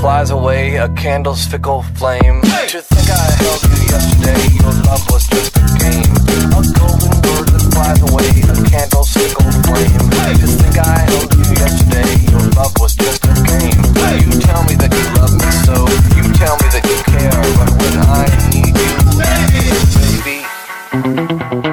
flies away, a candle's fickle flame. Hey! To think I held you yesterday, your love was just a game. A golden bird that flies away, a candle's fickle flame. Hey! To think I held you yesterday, your love was just a game. Hey! You tell me that you love me so, you tell me that you care, but when I need you, baby.